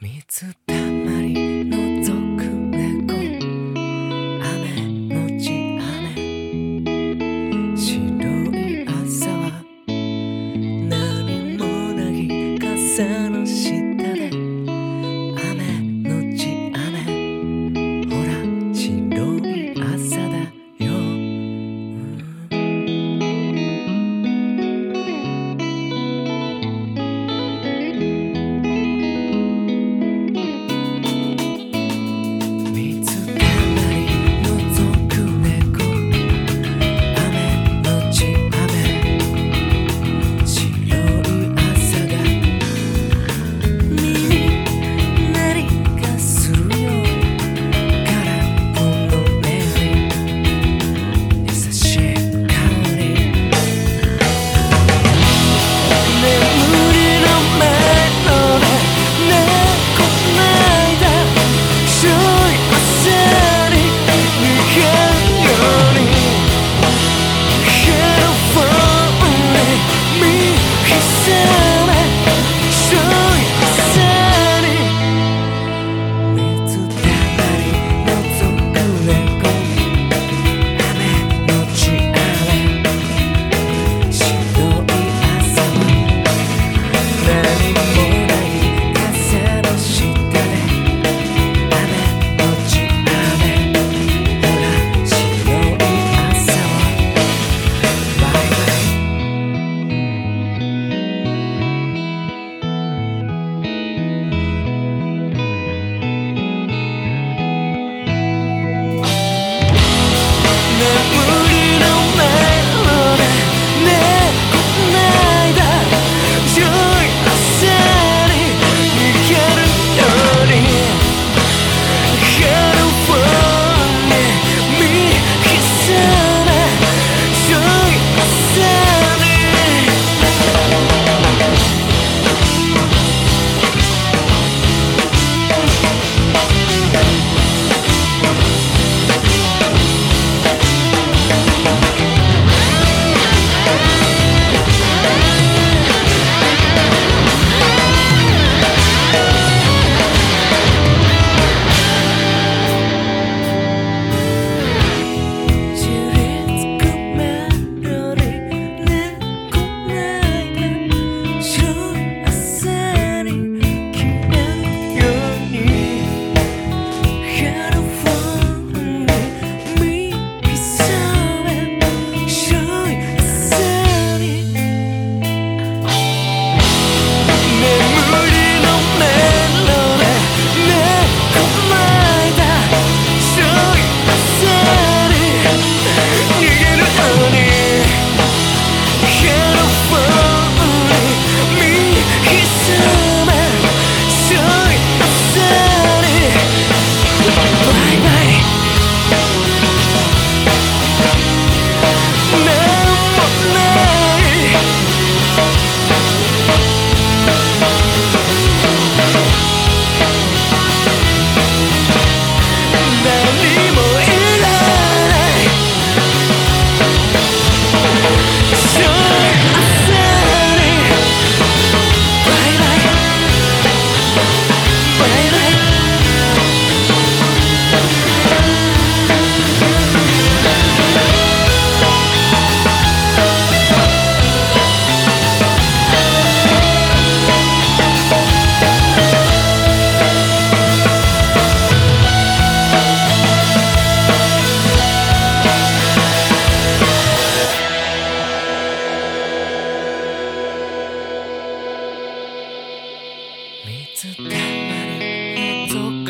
水た Cause 水たまりのぞく